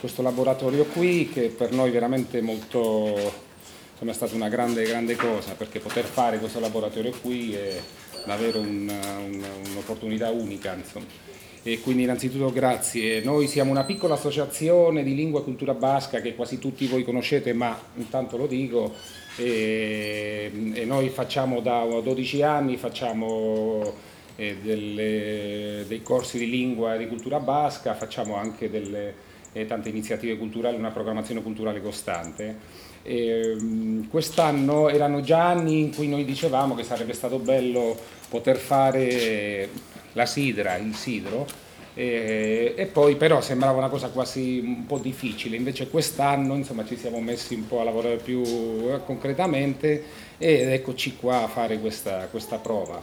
questo laboratorio qui che per noi veramente molto, insomma, è stata una grande, grande cosa perché poter fare questo laboratorio qui è davvero un, un, un'opportunità unica. Insomma. E quindi innanzitutto grazie. Noi siamo una piccola associazione di lingua e cultura basca che quasi tutti voi conoscete, ma intanto lo dico, e, e noi facciamo da 12 anni, facciamo eh, delle, dei corsi di lingua e di cultura basca, facciamo anche delle, eh, tante iniziative culturali, una programmazione culturale costante. E, quest'anno erano già anni in cui noi dicevamo che sarebbe stato bello poter fare la sidra, il sidro, e, e, poi però sembrava una cosa quasi un po' difficile, invece quest'anno insomma, ci siamo messi un po' a lavorare più eh, concretamente ed eccoci qua a fare questa, questa prova.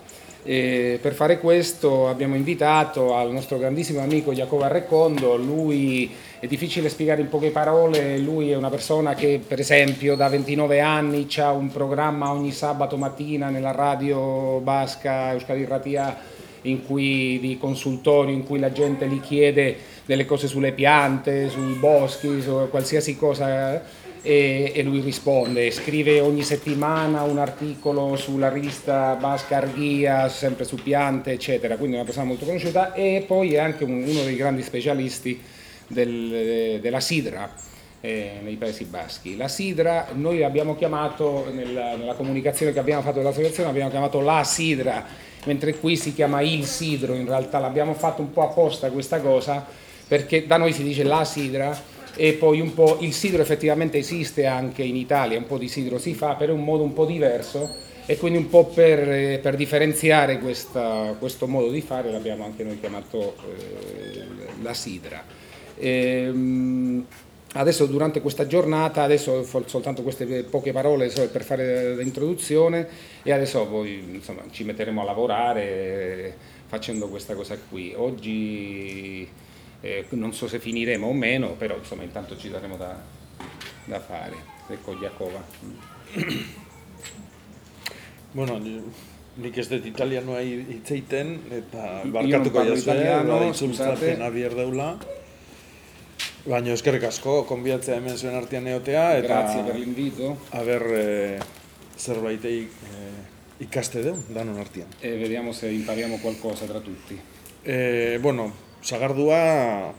E per fare questo abbiamo invitato al nostro grandissimo amico Jacopo Arrecondo, lui è difficile spiegare in poche parole, lui è una persona che per esempio da 29 anni ha un programma ogni sabato mattina nella radio basca Euskadi Ratia in cui, di consultorio in cui la gente gli chiede delle cose sulle piante, sui boschi, su qualsiasi cosa e, e, lui risponde. Scrive ogni settimana un articolo sulla rivista Basca Arghia, sempre su piante, eccetera, quindi è una persona molto conosciuta e poi è anche un, uno dei grandi specialisti del, della sidra. Eh, nei Paesi Baschi. La sidra noi abbiamo chiamato, nella, nella comunicazione che abbiamo fatto dell'associazione, abbiamo chiamato la sidra mentre qui si chiama il sidro, in realtà l'abbiamo fatto un po' apposta questa cosa, perché da noi si dice la sidra e poi un po' il sidro effettivamente esiste anche in Italia, un po' di sidro si fa, per un modo un po' diverso e quindi un po' per, per differenziare questa, questo modo di fare l'abbiamo anche noi chiamato eh, la sidra. E, ehm, Adesso durante questa giornata, adesso soltanto queste poche parole per fare l'introduzione e adesso poi insomma, ci metteremo a lavorare facendo questa cosa qui. Oggi eh, non so se finiremo o meno, però insomma intanto ci daremo da, da fare. Ecco Giacova. Bueno, nik ez dut italianoa hitz egiten eta barkatuko jazue, bada itzultzapen abier deula. Baina eskerrik asko, konbiatzea hemen zuen artean eotea, eta... Grazie per l'invito. Aber, eh, zerbait eh, ikaste du, danon artean. E vediamo se impariamo qualcosa tra tutti. Eh, bueno, sagardua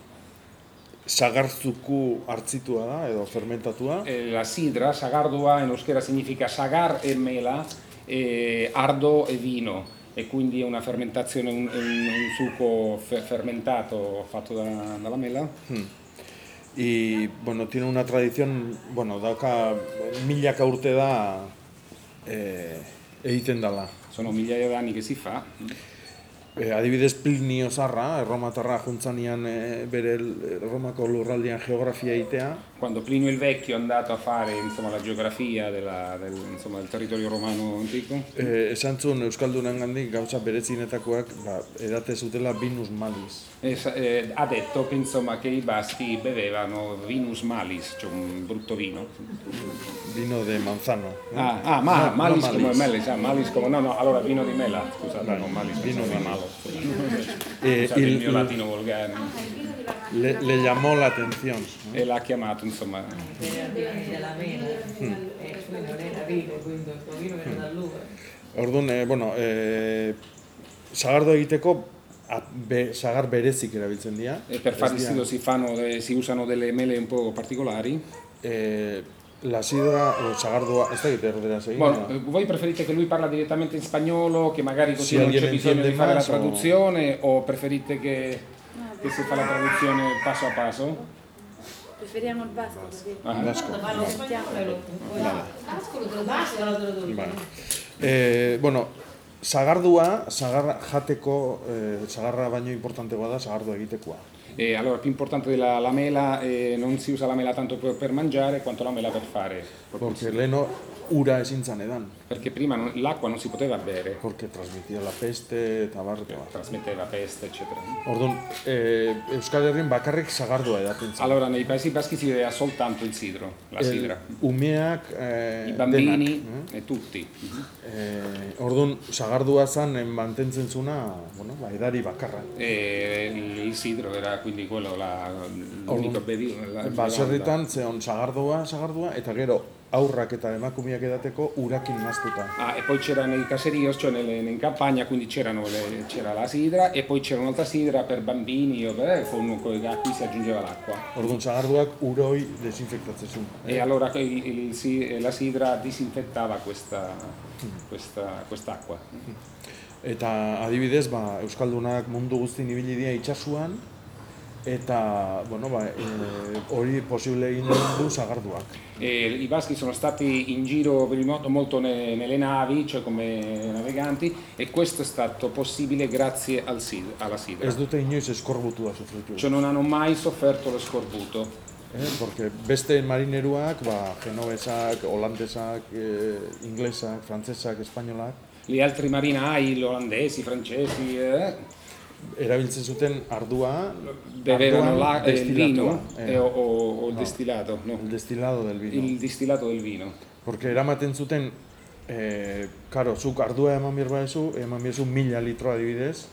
sagarzuku hartzitua da, edo fermentatua. Eh, la sidra, sagardua, in euskera significa sagar e mela, e ardo e vino e quindi è una fermentazione, un, un, un succo fermentato fatto da, dalla mela. Hmm. y bueno, tiene una tradición, bueno, dauka milaka urte da eh, egiten dala. Sono migliaia d'anni che si fa. E, adibidez Plinio Zarra, Erromatarra juntzanian e, bere Romako lurraldian geografia egitea. Quando Plinio il Vecchio è andato a fare insomma, la geografia della, del, insomma, del territorio romano antico. E, esan zuen Euskaldunan gandik gauza berezinetakoak ba, edate zutela Vinus Malis. E, eh, ha detto che, insomma, che i baschi bevevano Vinus Malis, cioè un brutto vino. Vino de manzano. No? Ah, ah ma, no, Malis, no, come Malis, ah, Malis come, no, no, allora vino di mela, scusate, no, non Malis, vino di malo. E il, il mio latino volgare. Le, le llamò l'attenzione. E l'ha chiamato, insomma. Mm. Orduan, eh, bueno, eh, sagardo egiteko be, sagar berezik erabiltzen dira. E per fare il sido si, fanno, eh, si usano delle mele un po' particolari. Eh, la sidra o sagardua, sta che perderà sei. Bueno, no? voi preferite che lui parla direttamente in spagnolo, che magari così sì, non c'è bisogno di fare la traduzione, o, o preferite che, no, che si fa la traduzione passo a passo? Preferiamo il basco perché ah, basco. Vale. Eh, bueno, sagardua, sagarra jateko, eh, sagarra baino importanteagoa da sagardua egitekoa. E allora, più importante della la mela, eh, non si usa la mela tanto per, mangiare quanto la mela per fare. Perché leno ura ezin zan edan. Perché prima l'acqua non si poteva bere. Perché trasmetteva la peste eta bar. Trasmetteva peste, eccetera. Orduan, eh, Euskal Herrin bakarrik sagardua edaten zen. Allora, nei paesi baschi si beveva soltanto il sidro, la sidra. Umeak, eh, I bambini denak, eh? e tutti. Eh, orduan, sagardua zan mantentzen zuna, bueno, ba, edari bakarra. E il sidro era quindi quello la, l'unico bevanda. Baserritan zeon sagardua, sagardua, eta gero aurrak eta emakumeak edateko urakin naztuta. Ah, e poi c'erano i caserios, cioè nelle, in campagna, quindi c'erano le, c'era la sidra e poi c'era un'altra sidra per bambini, eh, con, a cui si aggiungeva l'acqua. Orduan sagarduak uroi desinfektatzen zuen. E allora il, il, la sidra disinfettava questa, questa, quest'acqua. Eta adibidez, ba, Euskaldunak mundu guztien ibili dira itxasuan, eta bueno, ba, e, hori posible egin du zagarduak. E, I baschi sono stati in giro per il mondo molto ne, nelle navi, cioè come naviganti, e questo è stato possibile grazie al sid, alla sidra. Ez dute inoiz eskorbutua sofritu. Cioè non hanno mai sofferto lo scorbuto. Eh, porque beste marineruak, ba, genovesak, holandesak, eh, inglesak, frantzesak, espainolak. Gli altri marinai, gli olandesi, francesi, eh, erabiltzen zuten ardua, bevevano la, eh, il vino eh, o, o, o il no, destilato, no. Il destilato del vino. Il destilato del vino. Porque eramaten zuten, eh, karo, zuk ardua eman behar eman behar mila litro adibidez,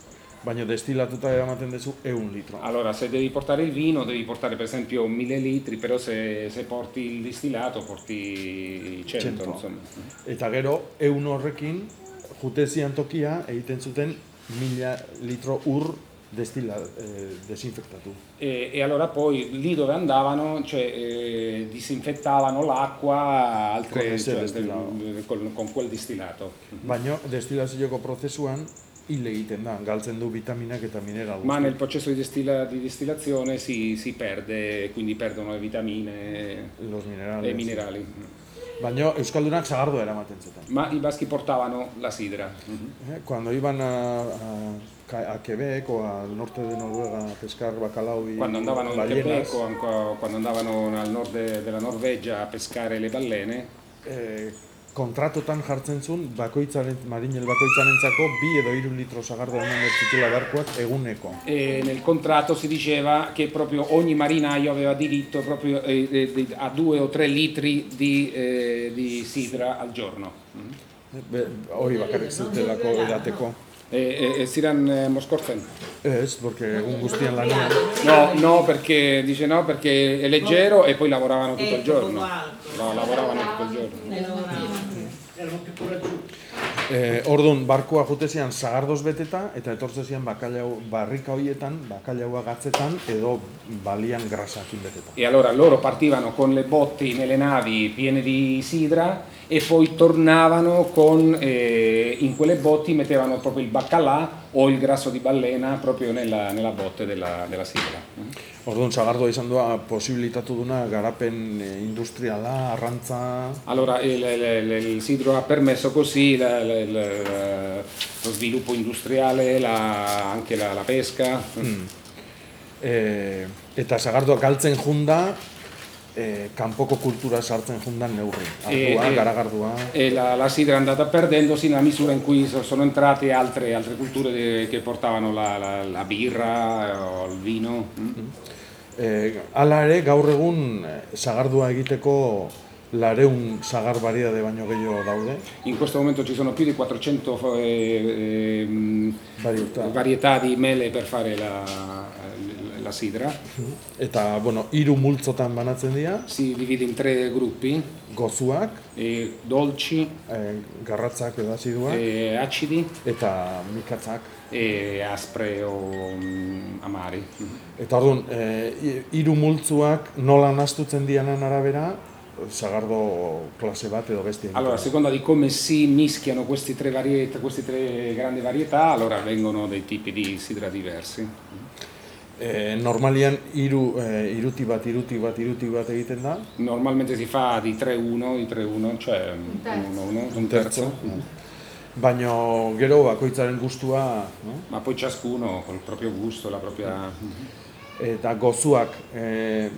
baina destilatuta eramaten dezu eun litro. Allora, se devi portare il vino, devi portare per esempio mille litri, però se, se porti il distillato porti 100, 100. insomma. Eta gero, eun horrekin, jutezian tokia egiten zuten mila litro ur destilla, eh, disinfettato. E, e, allora poi lì dove andavano cioè, eh, disinfettavano l'acqua altre, con, cioè, con, con quel distillato. Baina destillazioko prozesuan hil egiten da, galtzen du vitaminak eta mineral. Ma nel processo di, distilla, di distillazione si, si, perde, quindi perdono le vitamine e i minerali. Baina Euskaldunak zagardoa eramaten zuten. Ma i baschi portavano la sidra. Uh -huh. Cuando iban a, a, a Quebec o al norte de Noruega a pescar bacalao y Quando andavano in Quebec o quando andavano al nord de, della Norvegia a pescare le ballene, eh, kontratotan jartzen zuen bakoitzaren marinel bakoitzarentzako bi edo hiru litro sagardo eman zitula barkoak eguneko. E nel contratto si diceva che proprio ogni marinaio aveva diritto proprio eh, eh, a due o tre litri di, eh, di sidra al giorno. Be, hori bakarrik zutelako edateko. E, e, e Siran eh, Moscorzen? Es, perché egun guztian lanean. No, no, perché dice no, perché è leggero e poi lavoravano tutto il giorno. No, lavoravano tutto il giorno. Eh, orduan, barkoa jotezian zagardoz beteta, eta etortzezian bakailau, barrika horietan, bakailaua gatzetan, edo balian grasakin beteta. E allora loro partivano con le botti nelle navi piene di sidra e poi tornavano con, eh, in quelle botti mettevano proprio il baccalà o il grasso di balena proprio nella, nella botte della, della sidra. Orduan, zagardoa izan doa posibilitatu duna garapen eh, industriala, arrantza... Allora, il, il, il sidro ha permesso così la, la, la, lo sviluppo industriale, la, anche la, la pesca. Mm. E, eta zagardoa galtzen junda, eh, kanpoko cultura sartzen jundan neurri. Ardua, eh, garagardua. E la, la sidra è andata perdendosi nella misura in cui sono entrate altre, altre culture de, che portavano la, la, la birra o il vino. Mm. Mm. E, ala ere, gaur egun sagardua eh, egiteko lareun sagar variedade baino gehiago daude. In questo momento ci sono più di 400 eh, eh, varietà. varietà di mele per fare la, la sidra. Eta, bueno, hiru multzotan banatzen dira. Si divide in tre gruppi. Gozuak. E dolci. E, garratzak edo aziduak. E acidi. Eta mikatzak e aspre o um, amari. Eta orduan, e, hiru multzuak nola nastutzen dianan arabera, sagardo classe bat edo beste. Allora, a seconda di come si mischiano questi tre, varietà, queste tre grandi varietà, allora vengono dei tipi di sidra diversi. Eh, normalian iru, eh, iruti bat, iruti bat, iruti bat egiten da? Normalmente si fa di 3-1, di 3-1, cioè un terzo. Un, un, un terzo. Mm. Baina gero bakoitzaren gustua, no? Ma poi ciascuno col proprio gusto, la propria eta gozuak eh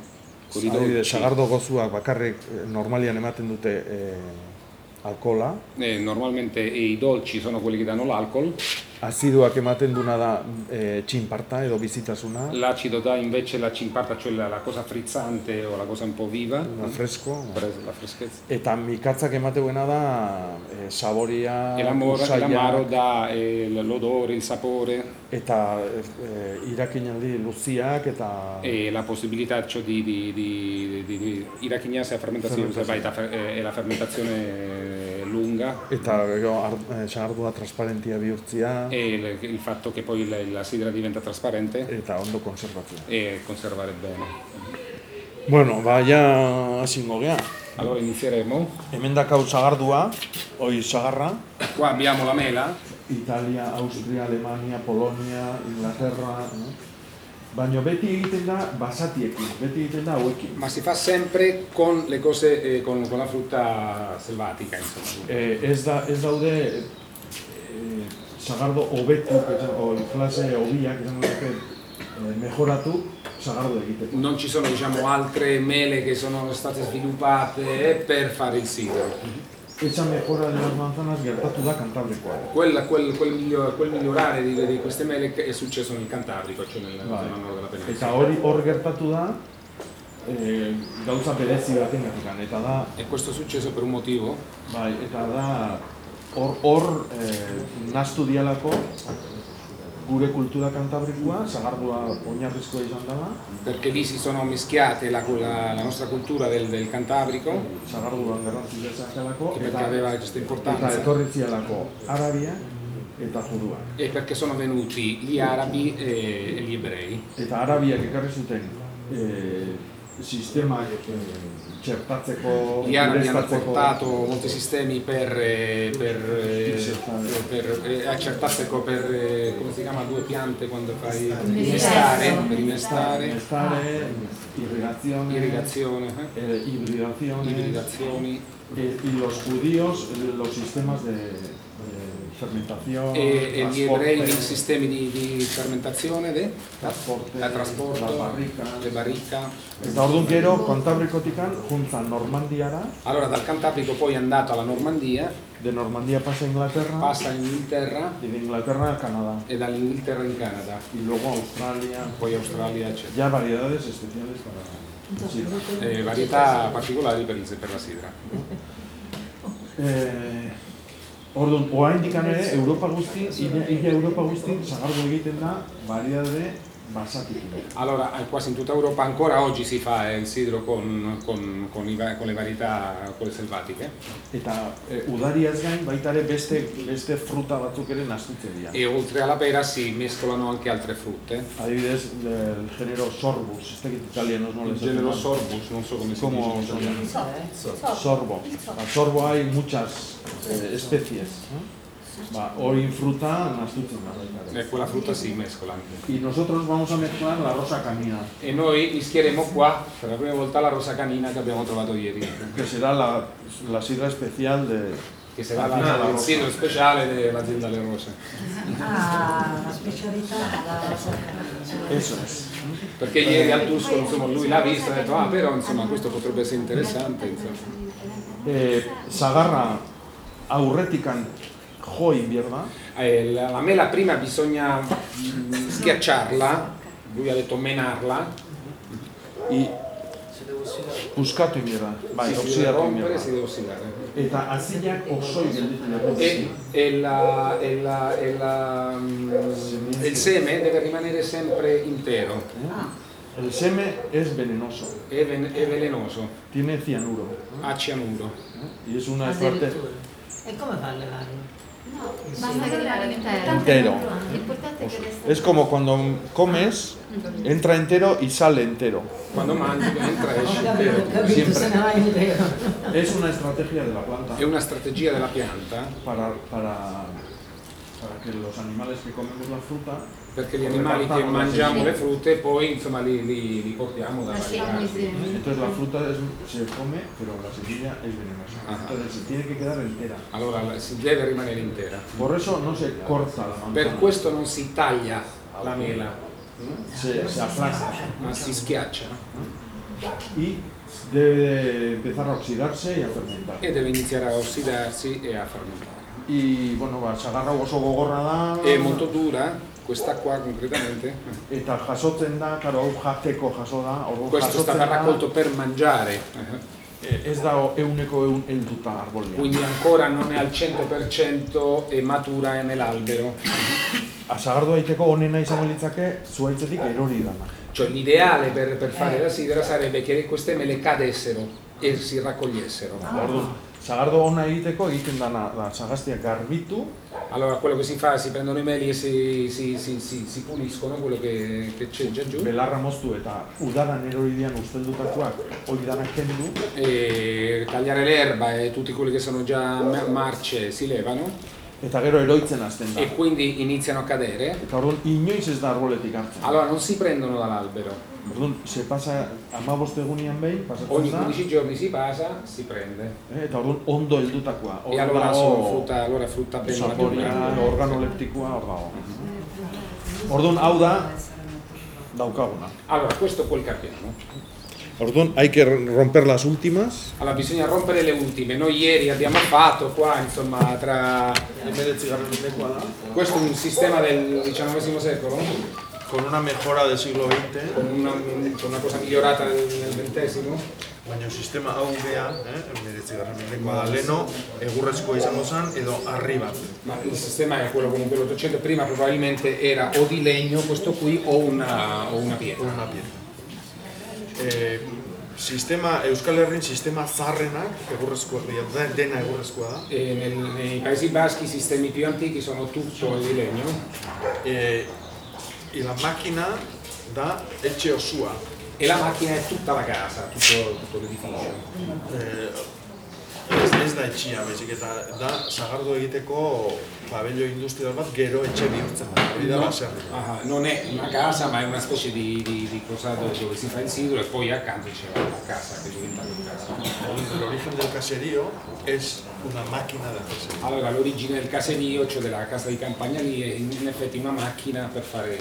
adibide, sagardo gozuak bakarrik eh, normalian ematen dute eh alcola. Eh, normalmente i dolci sono quelli che danno l'alcol. Aziduak ematen duna da e, txinparta edo bizitasuna. L'acido dà invece la cimparta, cioè la, la, cosa frizzante o la cosa un po' viva. La fresco. La freschezza. Eta mikatzak emateguena da e, saboria, e l'amaro da e, l'odore, il sapore. Eta e, irakinaldi luziak eta... E la possibilità cioè, di, di, di, di, di irakinarsi a fermentazione, fermentazione. e la fermentazione lunga. Eta gero, sagardua trasparentia bihurtzia. E il, il, fatto che poi la, la sidra diventa trasparente. Eta ondo conservazione. E conservare bene. Bueno, ba, ja hasingo gea. Allora inizieremo. Hemen dakau sagardua, oi sagarra. Qua abbiamo la mela. Italia, Austria, Alemania, Polonia, Inglaterra... No? Baina beti egiten da basatiekin, beti egiten da hauekin. Ma si fa sempre con le cose, eh, con, con la frutta selvatica, insomma. Eh, ez, da, ez daude eh, sagardo obetu, o klase obiak, esan dute, eh, mejoratu sagardo egiteko. Non ci sono, diciamo, altre mele che sono state sviluppate per fare il sidro. Esa mejora de las manzanas gertatu da Cantabricoa. Quel, quel, quel, miglior, quel migliorare di, di, queste mele è successo nel Cantabrico, cioè nel, bai. nord della penisola. Eta hor gertatu da, eh, gauza berezi batengatik eta da... E questo è successo per un motivo? Bai, eta da hor, hor eh, nastu dialako gure cultura cantabricua, sagardua oinarrizkoa izan dela. Perché lì si sono mischiate la, la, la nostra cultura del, del Cantabrico. Sagarduan garrantzi dezakelako. Che perché aveva questa importanza. Eta etorri zialako Arabia eta judua. E perché sono venuti gli arabi e gli ebrei. Eta Arabiak ekarri zuten eh, sistema certatzeko gli arabi hanno portato molti sistemi per, per, per, per accertazzeko per come si chiama due piante quando fai innestare per innestare. Innestare irrigazione irrigazione eh, ibridazione ibridazioni. e, y los judíos los sistemas de fermentazione, e, e gli ebrei nei sistemi di, di fermentazione, de? trasporte, la trasporto, la barrica, le barrica. Eta orduan gero, Cantabrikotikan, junta Normandiara. Allora dal Cantabrico poi è andato alla Normandia. De Normandia passa a Inghilterra. Passa in Inghilterra. E da Inghilterra al Canadá. E dall'Inghilterra in Canada. Y luego Australia. Poi Australia, eccetera. Ya variedades especiales para... Sì, eh, varietà particolari per, per la sidra. Eh, Orduan, oa indikan ere, Europa guzti, illa Europa guzti, zagardo egiten da, variedade. Allora, quasi in tutta Europa ancora oggi si fa il sidro con, con, con, i, con le varietà quelle selvatiche. Eta eh, udariaz gain baita ere beste, beste fruta batzuk ere nastutzen dira. E oltre alla pera si mescolano anche altre frutte. Adibidez, il genero sorbus, este que italiano no les Il genero sorbus, non so come si Como dice in italiano. Sorbo. A sorbo hay muchas eh, especies. ¿no? Va, o in fruta. E quella frutta si mescola anche. Y nosotros vamos a mezclar la rosa canina. E noi mischieremo qua, per la prima volta, la rosa canina che abbiamo trovato ieri. Che sarà la, la sidra special de... Che sarà la, la, il sidro speciale dell'azienda Le Rose. Ah, la specialità della rosa canina. Eso es. Perché ieri al Tusco, insomma, lui l'ha vista e ha detto, ah però insomma questo potrebbe essere interessante. Insomma. Eh, Sagarra aurretikan jo egin behar da. Eh, la, la mela prima bisogna mm, schiacciarla, lui ha detto menarla. I, Buskatu egin behar da, bai, oxidatu egin behar da. Eta azinak oso egiten dira. Il seme deve rimanere sempre intero. Ah. El seme es venenoso. Es, ven, es venenoso. Tiene cianuro. ¿no? Cianuro. Y es una parte e come fa a levarlo? No, basta resta. Es como cuando comes, entra entero y sale entero. Cuando mangi, entra e esce entero. intero. Siempre. Es una estrategia de la planta. È una strategia della pianta. Para, para, para que los animales que comemos la fruta perché gli animali che mangiamo le frutte poi insomma li, li, li portiamo da vari muy bien. Entonces la fruta es, se come, pero la semilla es venenosa. Ajá. Entonces se tiene que quedar entera. Allora si deve rimanere intera. Por eso no se corta la manzana. Per questo non si taglia la mela, se, se aplasta. ma si schiaccia Y debe de empezar a oxidarse y a fermentar. e deve iniziare a ossidarsi e a fermentare. I, bueno, ba, sagarra oso gogorra da. È molto dura, questa qua concretamente. Eta jasotzen da, karo, hau jateko jaso da. Questo è stato jasotzen da, raccolto per mangiare, e- Ez da euneko eun helduta arbolia. quindi ancora non è al 100% e matura nell'albero. Asagardo daiteko onena izango litzake zuaitzetik erori dana. Cioè l'ideale per, per fare la sidra sarebbe che queste mele cadessero e si raccogliessero. Orduan, sagardo ona egiteko egiten dana da sagaztiak garbitu, Allora quello che si fa, si prendono i meli e si, si, si, si, si puliscono quello che, che c'è già giù. Belarra moztu eta udaran erori dian usteldutakoak hori danak kendu, e tagliare l'erba e tutti quelli che sono già ma- marce si levano eta gero eroitzen hasten da. e quindi iniziano a cadere. Eta orduan, inoiz ez da arboletik hartzen. Allora non si prendono dall'albero, Orduan, se pasa amabost egunean behin, pasatzen ogni da, 15 giorni si pasa, si prende eh, eta orduan ondo heldutakoa. e allora sono frutta, allora frutta matura. organoleptikoa hor dago. Orduan, hau da, daukaguna. Allora questo poi capiamo. Orduan, hay que romper las últimas. Allora bisogna rompere le ultime. Noi ieri abbiamo fatto qua, insomma, tra questo è un sistema del XIX secolo Con una mejora del siglo XX, con una, con una cosa migliorata nel, nel XX. baina sistema hau bea, eh, emeretzigarren mendekoa da, leno, egurrezkoa izango zen, edo harri bat. Ma il sistema è quello comunque dell'Ottocento, prima probabilmente era o di legno questo qui o una, o una pietra. Una pietra. Eh, sistema, Euskal Herrin sistema zaharrenak, egurrezkoa da, dena egurrezkoa da. E nel- nei Paesi Baschi i sistemi più antichi sono tutto di legno Eh, e la macchina da etxe osua. e la macchina è tutta la casa, tutto, tutto l'edificio. Eh, ez, ez da etxia, baizik eta da sagardo egiteko pabello industrial bat gero etxe bihurtzen da. Hori da No, baserria. ah, non è una casa ma è una specie di, di, di cosa dove, dove si fa il sidro e poi accanto c'è la casa che diventa una casa. El origen del caserío es una de hacer sedano. Allora l'origine del caserio, cioè della casa di campagna lì, è in effetti una macchina per fare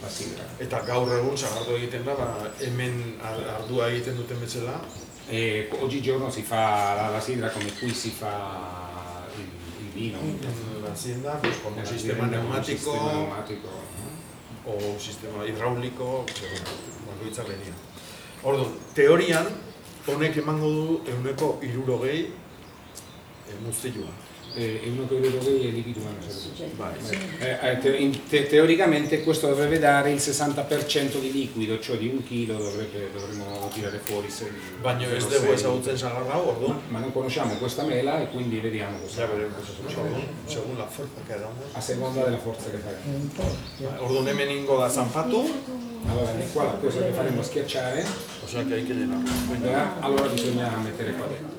la sidra. Eta gaur egun sagardo egiten da, ba, hemen ar- ardua egiten duten bezala, E oggigiorno si fa la, la sidra come qui si fa il, il vino. en la hacienda, pues, con un sistema con un neumático sistema pneumatico. o un sistema hidráulico, segun bakoitza beria. Orduan, teorian, honek emango du euneko irurogei e, muztilua. E e uno che vedo che è liquido ma non serve. Bai. Eh, eh, te- in- te- teoricamente questo dovrebbe dare il 60% di liquido, cioè di un chilo dovrebbe, dovremmo tirare fuori se 0,6. dugu ezagutzen sagar hau, orduan, Ma non conosciamo questa mela e quindi vediamo cosa. Según la fuerza que damos. a seconda della forza che faremo. Orduan hemen ingo da zanpatu, Allora di qua la cosa che faremo è schiacciare, eh, allora bisogna mettere qua dentro.